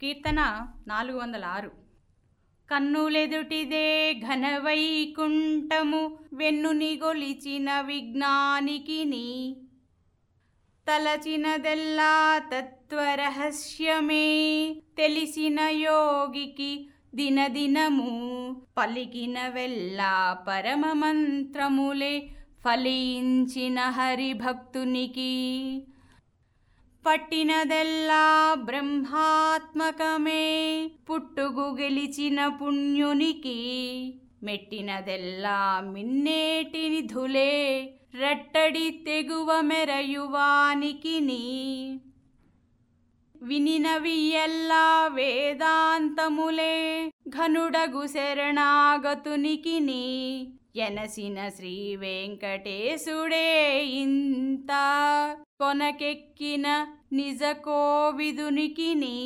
కీర్తన నాలుగు వందల ఆరు. కన్నులెదుటిదే ఘనవైకుంఠము వెన్నుని గొలిచిన విజ్ఞానికిని తలచినదెల్లా తత్వరహస్యమే తెలిసిన యోగికి దినదినము. పలికినవెల్లా పరమ మంత్రములే ఫలించిన హరిభక్తునికి. పట్టినదెల్లా బ్రహ్మాత్మకమే. పుట్టుగు గెలిచిన పుణ్యునికి మెట్టినదెల్లా మిన్నేటి నిధులే. రట్టడి తెగువ మెరయువానికి వినినవి ఎల్లా వేదాంతములే. ఘనుడగు శరణాగతునికి ఎనసిన శ్రీ వెంకటేశుడే ఇంత కొనకెక్కిన నిజ కోవిదునికిని